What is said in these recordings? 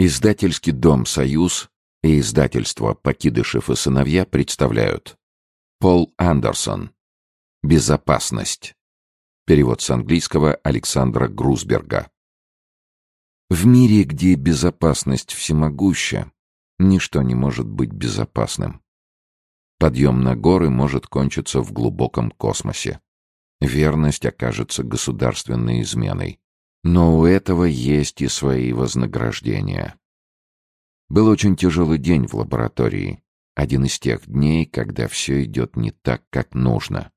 Издательский дом «Союз» и издательство «Покидышев и сыновья» представляют Пол Андерсон «Безопасность». Перевод с английского Александра Грусберга. В мире, где безопасность всемогуща, ничто не может быть безопасным. Подъем на горы может кончиться в глубоком космосе. Верность окажется государственной изменой. Но у этого есть и свои вознаграждения. Был очень тяжелый день в лаборатории. Один из тех дней, когда все идет не так, как нужно.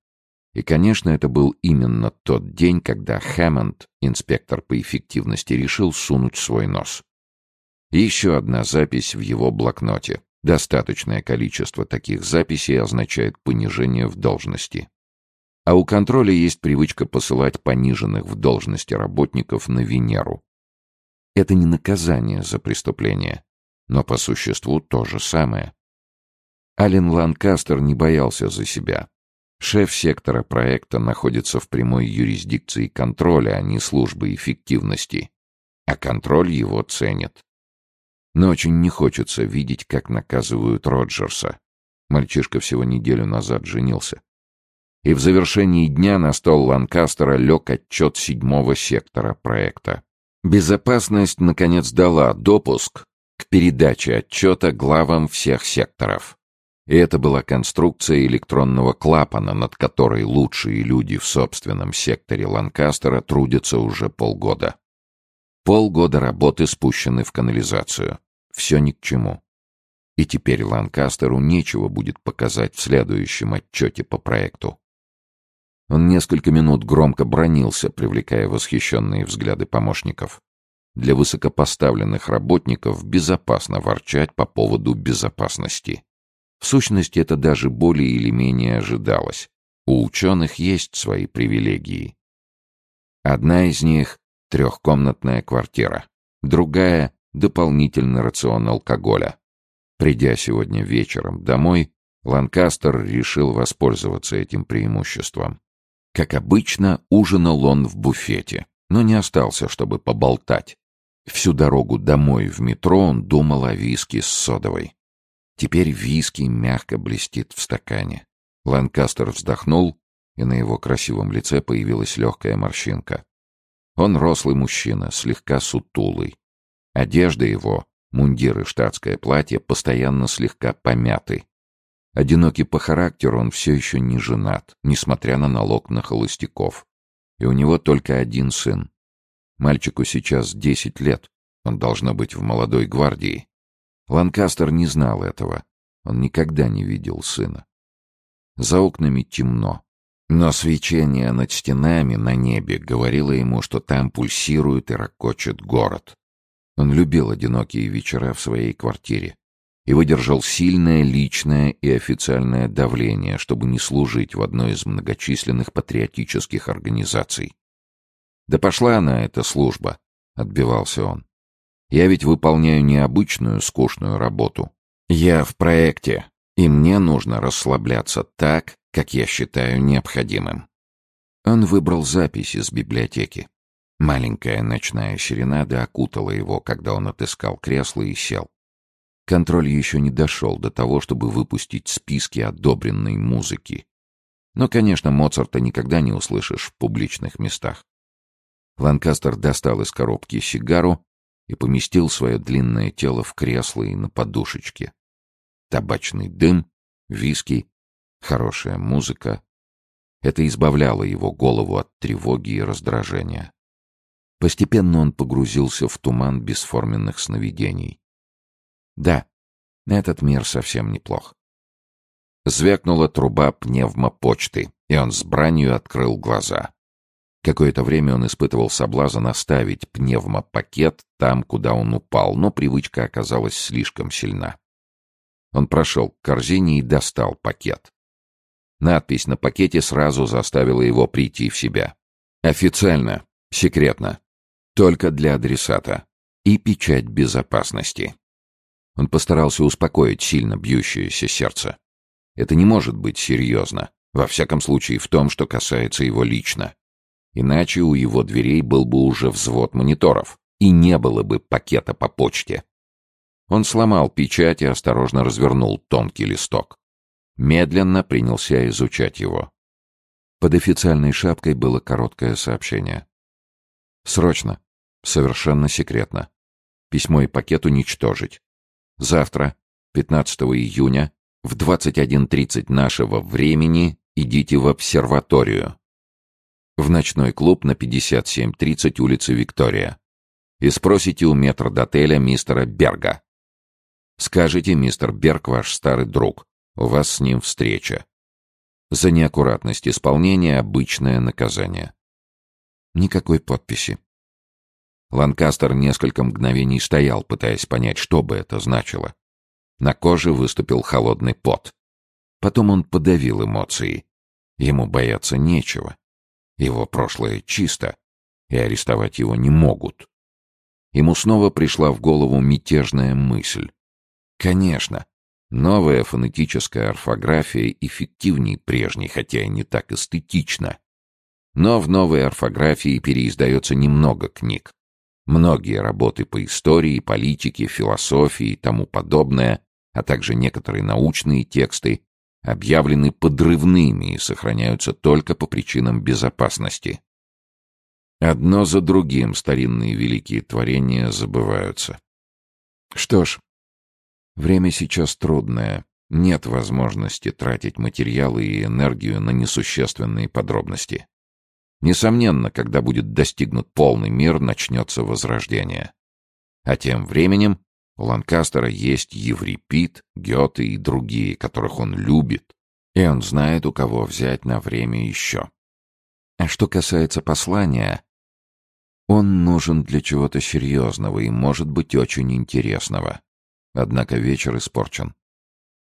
И, конечно, это был именно тот день, когда Хэммонд, инспектор по эффективности, решил сунуть свой нос. еще одна запись в его блокноте. Достаточное количество таких записей означает понижение в должности. А у контроля есть привычка посылать пониженных в должности работников на Венеру. Это не наказание за преступление, но по существу то же самое. Ален Ланкастер не боялся за себя. Шеф сектора проекта находится в прямой юрисдикции контроля, а не службы эффективности. А контроль его ценит. Но очень не хочется видеть, как наказывают Роджерса. Мальчишка всего неделю назад женился и в завершении дня на стол Ланкастера лег отчет седьмого сектора проекта. Безопасность, наконец, дала допуск к передаче отчета главам всех секторов. И это была конструкция электронного клапана, над которой лучшие люди в собственном секторе Ланкастера трудятся уже полгода. Полгода работы спущены в канализацию. Все ни к чему. И теперь Ланкастеру нечего будет показать в следующем отчете по проекту. Он несколько минут громко бронился, привлекая восхищенные взгляды помощников. Для высокопоставленных работников безопасно ворчать по поводу безопасности. В сущности, это даже более или менее ожидалось. У ученых есть свои привилегии. Одна из них — трехкомнатная квартира. Другая — дополнительный рацион алкоголя. Придя сегодня вечером домой, Ланкастер решил воспользоваться этим преимуществом. Как обычно, ужинал он в буфете, но не остался, чтобы поболтать. Всю дорогу домой в метро он думал о виске с содовой. Теперь виски мягко блестит в стакане. Ланкастер вздохнул, и на его красивом лице появилась легкая морщинка. Он рослый мужчина, слегка сутулый. Одежда его, мундир и штатское платье, постоянно слегка помяты. Одинокий по характеру, он все еще не женат, несмотря на налог на холостяков. И у него только один сын. Мальчику сейчас десять лет, он должно быть в молодой гвардии. Ланкастер не знал этого, он никогда не видел сына. За окнами темно, но свечение над стенами на небе говорило ему, что там пульсирует и ракочет город. Он любил одинокие вечера в своей квартире и выдержал сильное личное и официальное давление, чтобы не служить в одной из многочисленных патриотических организаций. «Да пошла она, эта служба», — отбивался он. «Я ведь выполняю необычную скучную работу. Я в проекте, и мне нужно расслабляться так, как я считаю необходимым». Он выбрал запись из библиотеки. Маленькая ночная серенада окутала его, когда он отыскал кресло и сел. Контроль еще не дошел до того, чтобы выпустить списки одобренной музыки. Но, конечно, Моцарта никогда не услышишь в публичных местах. Ланкастер достал из коробки сигару и поместил свое длинное тело в кресло и на подушечке. Табачный дым, виски, хорошая музыка. Это избавляло его голову от тревоги и раздражения. Постепенно он погрузился в туман бесформенных сновидений. Да, этот мир совсем неплох. Звякнула труба пневмопочты, и он с бранью открыл глаза. Какое-то время он испытывал соблазн оставить пневмопакет там, куда он упал, но привычка оказалась слишком сильна. Он прошел к корзине и достал пакет. Надпись на пакете сразу заставила его прийти в себя. Официально, секретно, только для адресата и печать безопасности. Он постарался успокоить сильно бьющееся сердце. Это не может быть серьезно, во всяком случае в том, что касается его лично. Иначе у его дверей был бы уже взвод мониторов, и не было бы пакета по почте. Он сломал печать и осторожно развернул тонкий листок. Медленно принялся изучать его. Под официальной шапкой было короткое сообщение. «Срочно. Совершенно секретно. Письмо и пакет уничтожить. Завтра, 15 июня, в 21.30 нашего времени идите в обсерваторию. В ночной клуб на 57.30 улицы Виктория. И спросите у метрдотеля мистера Берга. Скажите, мистер Берг ваш старый друг. У вас с ним встреча. За неаккуратность исполнения обычное наказание. Никакой подписи. Ланкастер несколько мгновений стоял, пытаясь понять, что бы это значило. На коже выступил холодный пот. Потом он подавил эмоции. Ему бояться нечего. Его прошлое чисто, и арестовать его не могут. Ему снова пришла в голову мятежная мысль. Конечно, Новая фонетическая орфография эффективнее прежней, хотя и не так эстетично. Но в новой орфографии переиздается немного книг. Многие работы по истории, политике, философии и тому подобное, а также некоторые научные тексты, объявлены подрывными и сохраняются только по причинам безопасности. Одно за другим старинные великие творения забываются. Что ж, Время сейчас трудное. Нет возможности тратить материалы и энергию на несущественные подробности. Несомненно, когда будет достигнут полный мир, начнется возрождение. А тем временем у Ланкастера есть Еврипид, Гёте и другие, которых он любит, и он знает, у кого взять на время еще. А что касается послания, он нужен для чего-то серьезного и, может быть, очень интересного. Однако вечер испорчен.